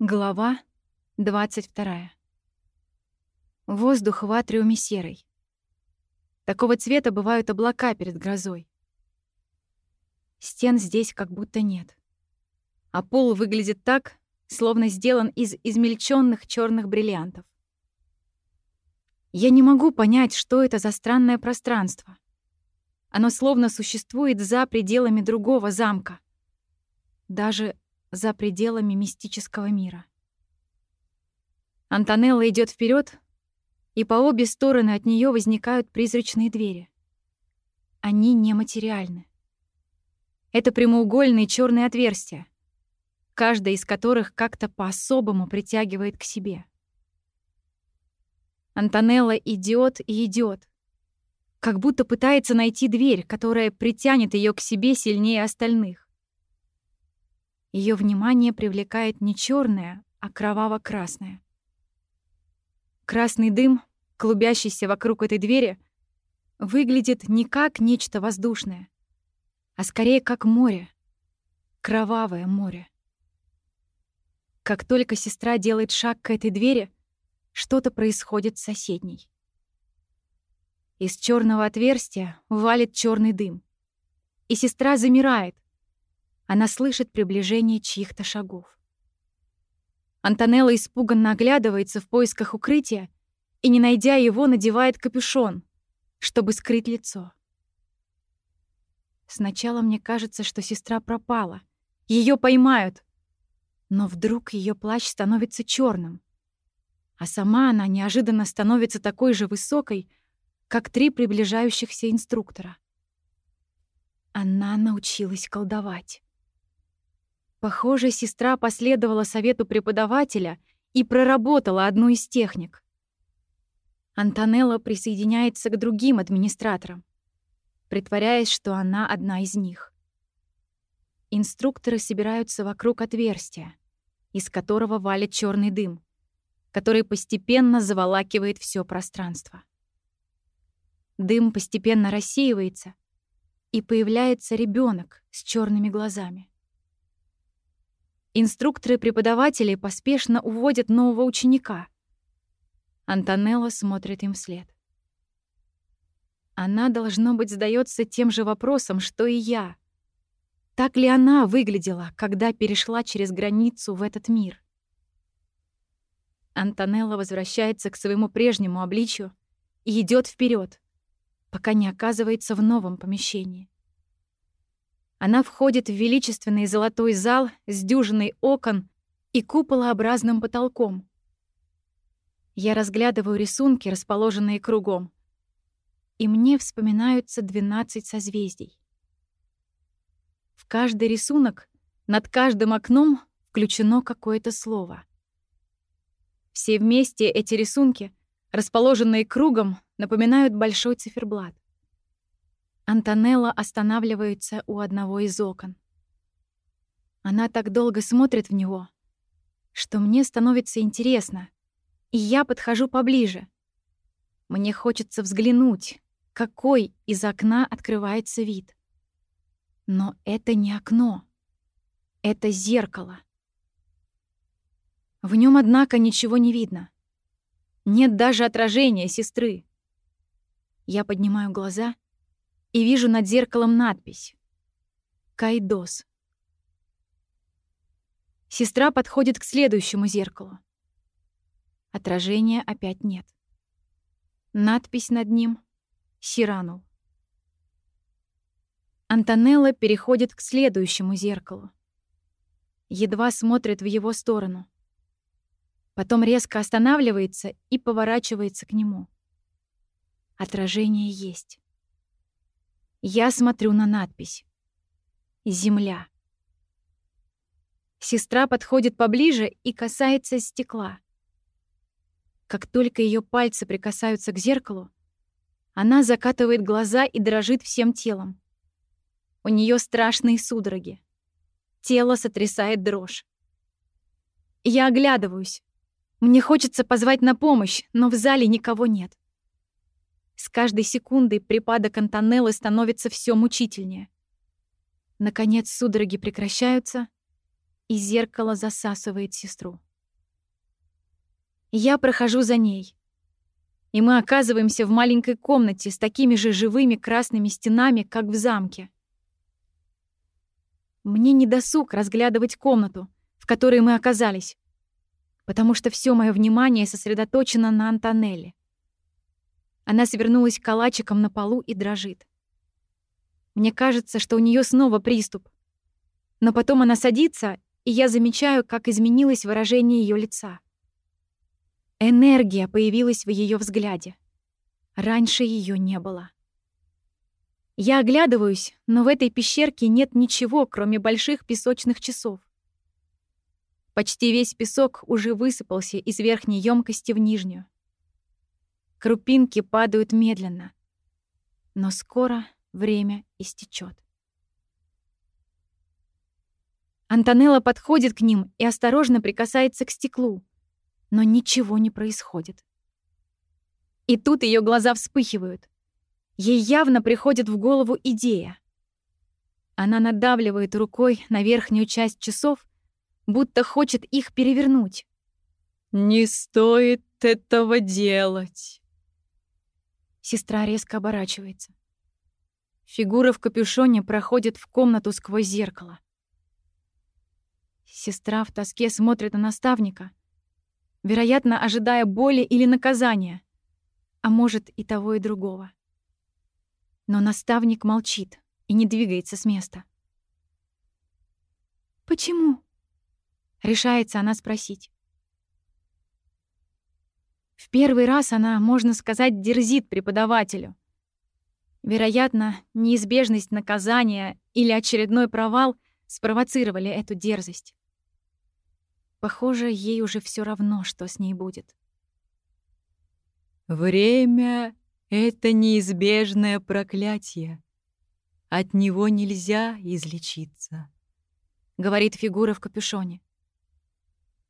Глава 22. Воздух в атриуме серый. Такого цвета бывают облака перед грозой. Стен здесь как будто нет. А пол выглядит так, словно сделан из измельченных черных бриллиантов. Я не могу понять, что это за странное пространство. Оно словно существует за пределами другого замка. Даже за пределами мистического мира. Антонелла идет вперед, и по обе стороны от нее возникают призрачные двери. Они нематериальны. Это прямоугольные черные отверстия, каждая из которых как-то по-особому притягивает к себе. Антонелла идет и идет, как будто пытается найти дверь, которая притянет ее к себе сильнее остальных. Ее внимание привлекает не черное, а кроваво-красное. Красный дым, клубящийся вокруг этой двери, выглядит не как нечто воздушное, а скорее как море. Кровавое море. Как только сестра делает шаг к этой двери, что-то происходит с соседней. Из черного отверстия валит черный дым. И сестра замирает, она слышит приближение чьих-то шагов. Антонелла испуганно оглядывается в поисках укрытия и, не найдя его, надевает капюшон, чтобы скрыть лицо. Сначала мне кажется, что сестра пропала. Ее поймают. Но вдруг ее плащ становится черным, а сама она неожиданно становится такой же высокой, как три приближающихся инструктора. Она научилась колдовать. Похоже, сестра последовала совету преподавателя и проработала одну из техник. Антонелла присоединяется к другим администраторам, притворяясь, что она одна из них. Инструкторы собираются вокруг отверстия, из которого валит черный дым, который постепенно заволакивает все пространство. Дым постепенно рассеивается, и появляется ребенок с черными глазами. Инструкторы-преподаватели поспешно уводят нового ученика. Антонелла смотрит им вслед. Она, должно быть, задается тем же вопросом, что и я. Так ли она выглядела, когда перешла через границу в этот мир? Антонелла возвращается к своему прежнему обличию и идет вперед, пока не оказывается в новом помещении. Она входит в величественный золотой зал с дюжиной окон и куполообразным потолком. Я разглядываю рисунки, расположенные кругом, и мне вспоминаются 12 созвездий. В каждый рисунок над каждым окном включено какое-то слово. Все вместе эти рисунки, расположенные кругом, напоминают большой циферблат. Антонелла останавливается у одного из окон. Она так долго смотрит в него, что мне становится интересно, и я подхожу поближе. Мне хочется взглянуть, какой из окна открывается вид. Но это не окно. Это зеркало. В нем, однако, ничего не видно. Нет даже отражения сестры. Я поднимаю глаза — и вижу над зеркалом надпись «Кайдос». Сестра подходит к следующему зеркалу. Отражения опять нет. Надпись над ним «Сиранул». Антонелла переходит к следующему зеркалу. Едва смотрит в его сторону. Потом резко останавливается и поворачивается к нему. Отражение есть. Я смотрю на надпись. Земля. Сестра подходит поближе и касается стекла. Как только ее пальцы прикасаются к зеркалу, она закатывает глаза и дрожит всем телом. У нее страшные судороги. Тело сотрясает дрожь. Я оглядываюсь. Мне хочется позвать на помощь, но в зале никого нет. С каждой секундой припадок Антонеллы становится все мучительнее. Наконец судороги прекращаются, и зеркало засасывает сестру. Я прохожу за ней. И мы оказываемся в маленькой комнате с такими же живыми красными стенами, как в замке. Мне не досуг разглядывать комнату, в которой мы оказались, потому что все мое внимание сосредоточено на Антонелле. Она свернулась калачиком на полу и дрожит. Мне кажется, что у нее снова приступ. Но потом она садится, и я замечаю, как изменилось выражение ее лица. Энергия появилась в ее взгляде. Раньше ее не было. Я оглядываюсь, но в этой пещерке нет ничего, кроме больших песочных часов. Почти весь песок уже высыпался из верхней емкости в нижнюю. Крупинки падают медленно. Но скоро время истечет. Антонелла подходит к ним и осторожно прикасается к стеклу, но ничего не происходит. И тут ее глаза вспыхивают. Ей явно приходит в голову идея. Она надавливает рукой на верхнюю часть часов, будто хочет их перевернуть. «Не стоит этого делать!» Сестра резко оборачивается. Фигура в капюшоне проходит в комнату сквозь зеркало. Сестра в тоске смотрит на наставника, вероятно, ожидая боли или наказания, а может и того и другого. Но наставник молчит и не двигается с места. «Почему?» — решается она спросить. В первый раз она, можно сказать, дерзит преподавателю. Вероятно, неизбежность наказания или очередной провал спровоцировали эту дерзость. Похоже, ей уже все равно, что с ней будет. Время — это неизбежное проклятие. От него нельзя излечиться, — говорит фигура в капюшоне.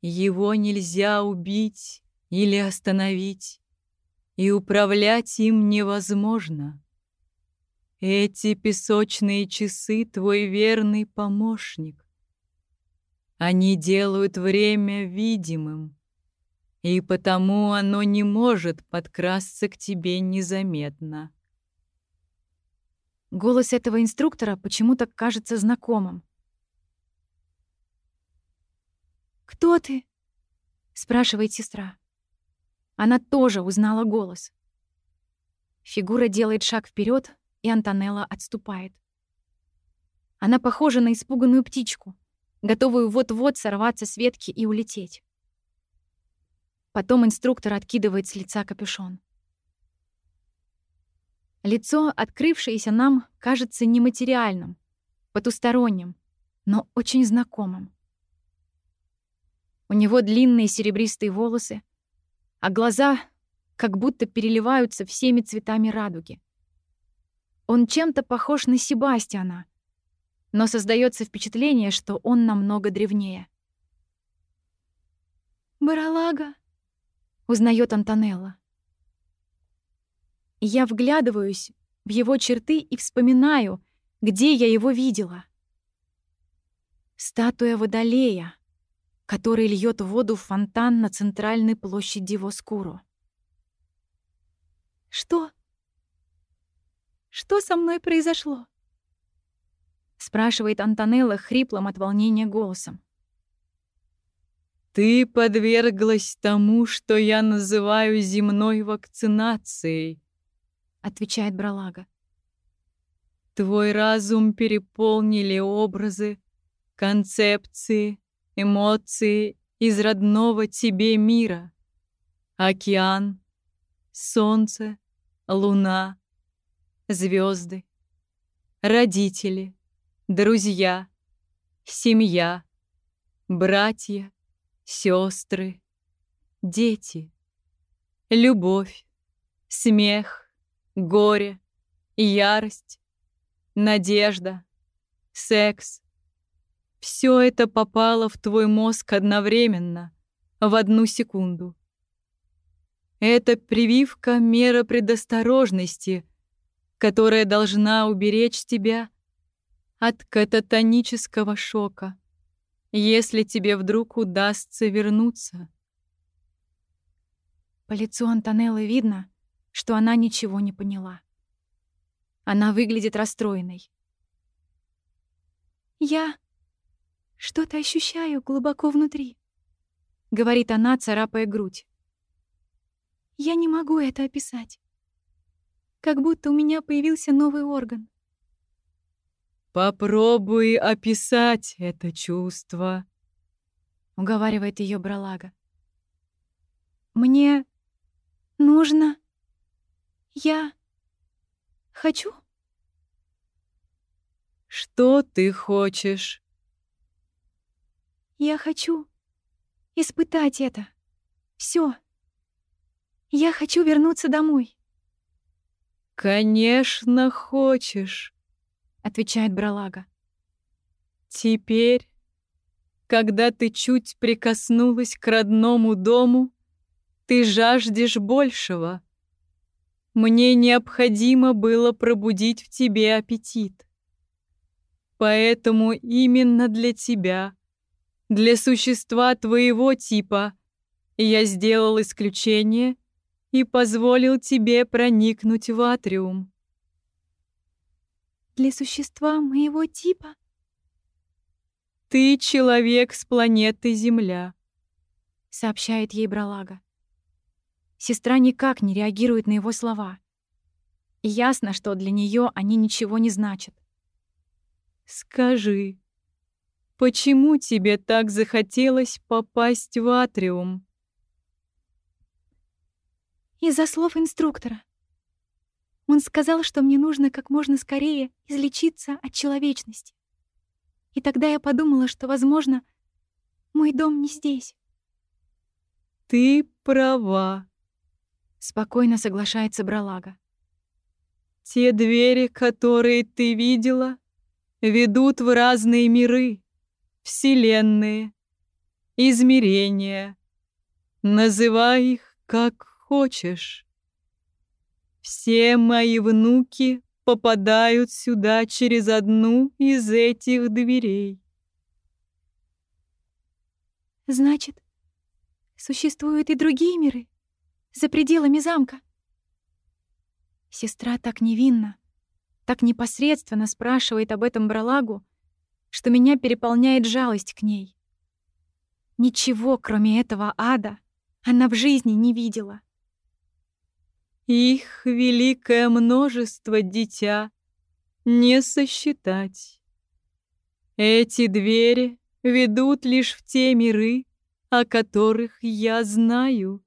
Его нельзя убить или остановить, и управлять им невозможно. Эти песочные часы — твой верный помощник. Они делают время видимым, и потому оно не может подкрасться к тебе незаметно. Голос этого инструктора почему-то кажется знакомым. «Кто ты?» — спрашивает сестра. Она тоже узнала голос. Фигура делает шаг вперед, и Антонелла отступает. Она похожа на испуганную птичку — готовую вот-вот сорваться с ветки и улететь. Потом инструктор откидывает с лица капюшон. Лицо, открывшееся нам, кажется нематериальным, потусторонним, но очень знакомым. У него длинные серебристые волосы, а глаза как будто переливаются всеми цветами радуги. Он чем-то похож на Себастьяна, но создается впечатление, что он намного древнее. «Баралага», — узнает Антонелла. Я вглядываюсь в его черты и вспоминаю, где я его видела. Статуя Водолея, который льет воду в фонтан на центральной площади Воскуру. «Что? Что со мной произошло?» спрашивает Антонелла хриплым от волнения голосом. Ты подверглась тому, что я называю земной вакцинацией, отвечает Бралага. Твой разум переполнили образы, концепции, эмоции из родного тебе мира. Океан, солнце, луна, звезды, родители, друзья, семья, братья, сестры, дети, любовь, смех, горе, ярость, надежда, секс. Все это попало в твой мозг одновременно, в одну секунду. Это прививка мера предосторожности, которая должна уберечь тебя от кататонического шока, если тебе вдруг удастся вернуться. По лицу Антонеллы видно, что она ничего не поняла. Она выглядит расстроенной. «Я что-то ощущаю глубоко внутри», — говорит она, царапая грудь. «Я не могу это описать. Как будто у меня появился новый орган. Попробуй описать это чувство, уговаривает ее Бралага. Мне нужно я хочу Что ты хочешь? Я хочу испытать это. Все. Я хочу вернуться домой. Конечно, хочешь отвечает Бралага. Теперь, когда ты чуть прикоснулась к родному дому, ты жаждешь большего. Мне необходимо было пробудить в тебе аппетит. Поэтому именно для тебя, для существа твоего типа, я сделал исключение и позволил тебе проникнуть в атриум для существа моего типа? Ты человек с планеты Земля, сообщает ей Бралага. Сестра никак не реагирует на его слова. И ясно, что для нее они ничего не значат. Скажи, почему тебе так захотелось попасть в Атриум? Из-за слов инструктора. Он сказал, что мне нужно как можно скорее излечиться от человечности. И тогда я подумала, что, возможно, мой дом не здесь. Ты права, спокойно соглашается Бралага. Те двери, которые ты видела, ведут в разные миры, вселенные, измерения. Называй их как хочешь. Все мои внуки попадают сюда через одну из этих дверей. Значит, существуют и другие миры за пределами замка? Сестра так невинна, так непосредственно спрашивает об этом Бралагу, что меня переполняет жалость к ней. Ничего, кроме этого ада, она в жизни не видела. Их великое множество, дитя, не сосчитать. Эти двери ведут лишь в те миры, о которых я знаю.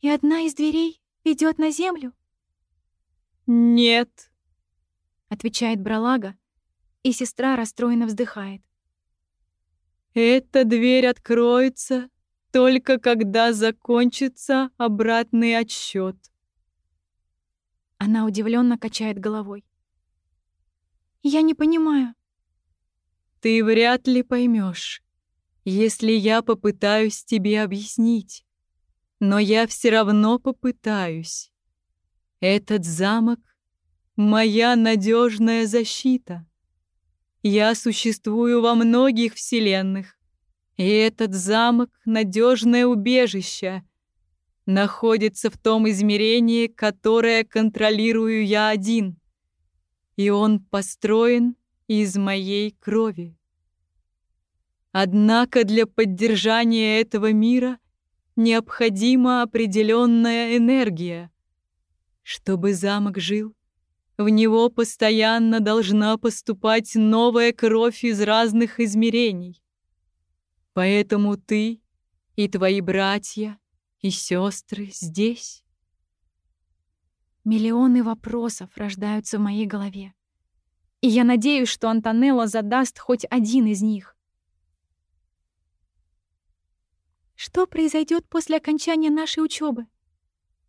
И одна из дверей ведет на землю? Нет, отвечает Бралага, и сестра расстроенно вздыхает. Эта дверь откроется только когда закончится обратный отсчет. Она удивленно качает головой. Я не понимаю. Ты вряд ли поймешь, если я попытаюсь тебе объяснить. Но я все равно попытаюсь. Этот замок — моя надежная защита. Я существую во многих вселенных, и этот замок — надежное убежище, находится в том измерении, которое контролирую я один. И он построен из моей крови. Однако для поддержания этого мира необходима определенная энергия. Чтобы замок жил, в него постоянно должна поступать новая кровь из разных измерений. Поэтому ты и твои братья и сестры здесь. Миллионы вопросов рождаются в моей голове. И я надеюсь, что Антонелло задаст хоть один из них. «Что произойдет после окончания нашей учебы?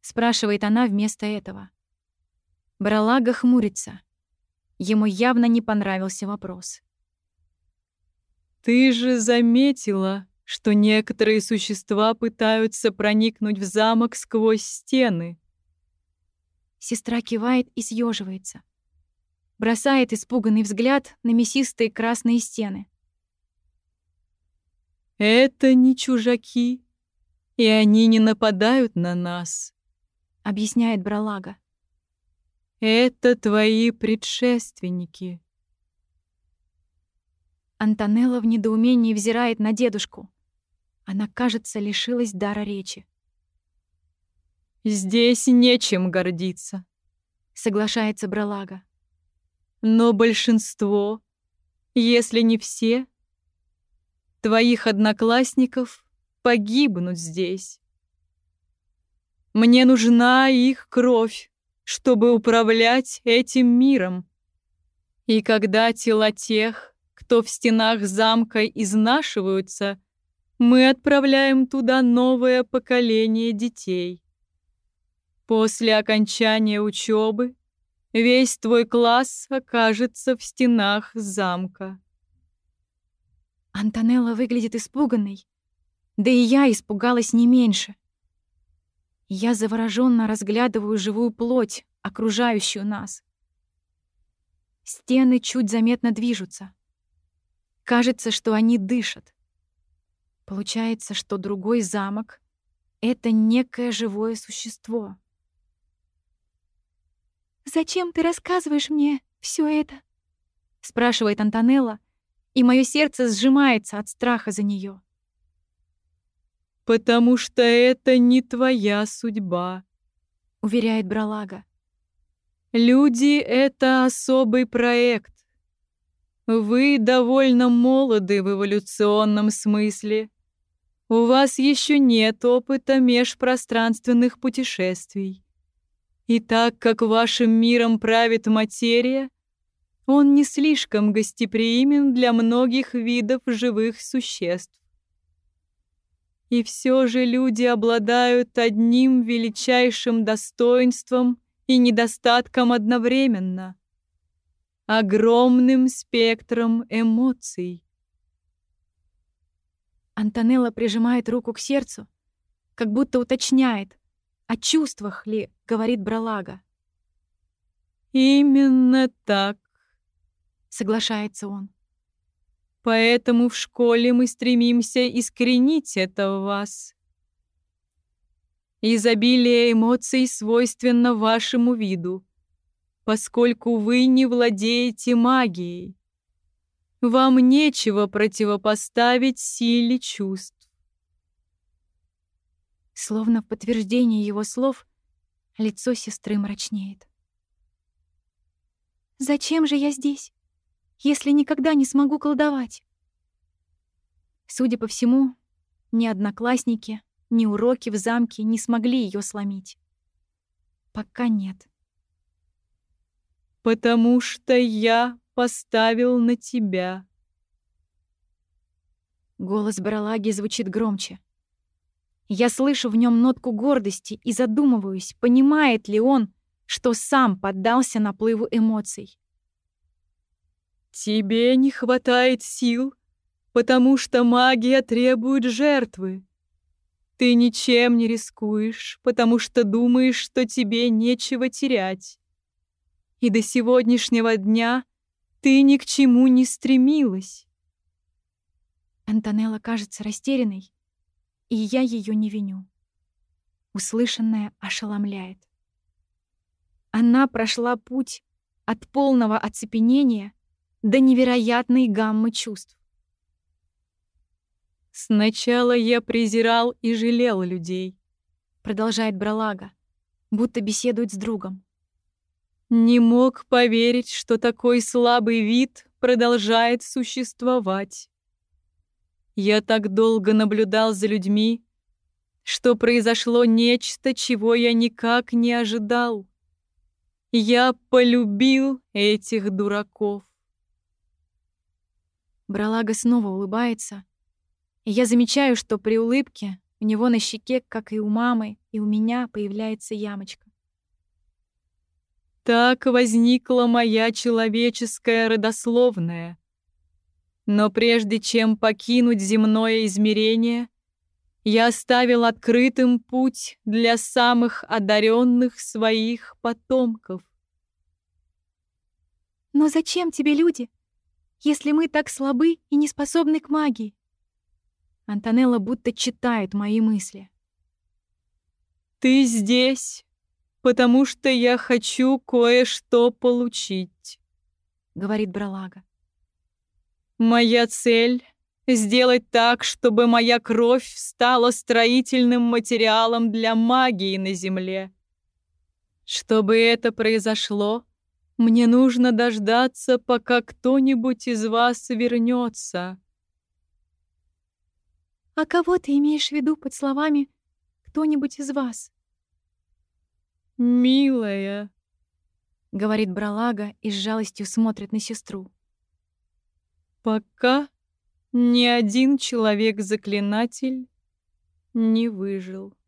спрашивает она вместо этого. Бралага хмурится. Ему явно не понравился вопрос. Ты же заметила, что некоторые существа пытаются проникнуть в замок сквозь стены. Сестра кивает и съеживается. Бросает испуганный взгляд на мясистые красные стены. Это не чужаки. и они не нападают на нас», — объясняет Бралага. «Это твои предшественники». Антонелла в недоумении взирает на дедушку. Она, кажется, лишилась дара речи. «Здесь нечем гордиться», — соглашается Бралага. «Но большинство, если не все, твоих одноклассников погибнут здесь. Мне нужна их кровь, чтобы управлять этим миром. И когда тела тех, кто в стенах замка изнашиваются, мы отправляем туда новое поколение детей. После окончания учебы весь твой класс окажется в стенах замка. Антонелла выглядит испуганной, да и я испугалась не меньше. Я завороженно разглядываю живую плоть, окружающую нас. Стены чуть заметно движутся. Кажется, что они дышат. Получается, что другой замок — это некое живое существо. «Зачем ты рассказываешь мне все это?» — спрашивает Антонелла, и мое сердце сжимается от страха за нее. «Потому что это не твоя судьба», — уверяет Бралага. «Люди — это особый проект. Вы довольно молоды в эволюционном смысле. У вас еще нет опыта межпространственных путешествий. И так как вашим миром правит материя, он не слишком гостеприимен для многих видов живых существ. И все же люди обладают одним величайшим достоинством и недостатком одновременно — огромным спектром эмоций. Антонелла прижимает руку к сердцу, как будто уточняет, о чувствах ли говорит Бралага. «Именно так», — соглашается он. Поэтому в школе мы стремимся искоренить это в вас. Изобилие эмоций свойственно вашему виду, поскольку вы не владеете магией. Вам нечего противопоставить силе чувств. Словно в подтверждение его слов, лицо сестры мрачнеет. «Зачем же я здесь?» Если никогда не смогу колдовать? Судя по всему, ни одноклассники, ни уроки в замке не смогли ее сломить. Пока нет. «Потому что я поставил на тебя». Голос Баралаги звучит громче. Я слышу в нем нотку гордости и задумываюсь, понимает ли он, что сам поддался наплыву эмоций. Тебе не хватает сил, потому что магия требует жертвы. Ты ничем не рискуешь, потому что думаешь, что тебе нечего терять. И до сегодняшнего дня ты ни к чему не стремилась. Антонелла кажется растерянной, и я ее не виню. Услышанное ошеломляет. Она прошла путь от полного оцепенения до невероятной гаммы чувств. «Сначала я презирал и жалел людей», — продолжает Бралага, будто беседует с другом. «Не мог поверить, что такой слабый вид продолжает существовать. Я так долго наблюдал за людьми, что произошло нечто, чего я никак не ожидал. Я полюбил этих дураков. Бралага снова улыбается, и я замечаю, что при улыбке у него на щеке, как и у мамы, и у меня появляется ямочка. Так возникла моя человеческая родословная. Но прежде чем покинуть земное измерение, я оставил открытым путь для самых одаренных своих потомков. «Но зачем тебе люди?» Если мы так слабы и не способны к магии? Антонелла будто читает мои мысли. Ты здесь, потому что я хочу кое-что получить, говорит Бралага. Моя цель — сделать так, чтобы моя кровь стала строительным материалом для магии на Земле. Чтобы это произошло, мне нужно дождаться, пока кто-нибудь из вас вернется. А кого ты имеешь в виду под словами «кто-нибудь из вас»? «Милая», — говорит Бралага и с жалостью смотрит на сестру. «Пока ни один человек-заклинатель не выжил».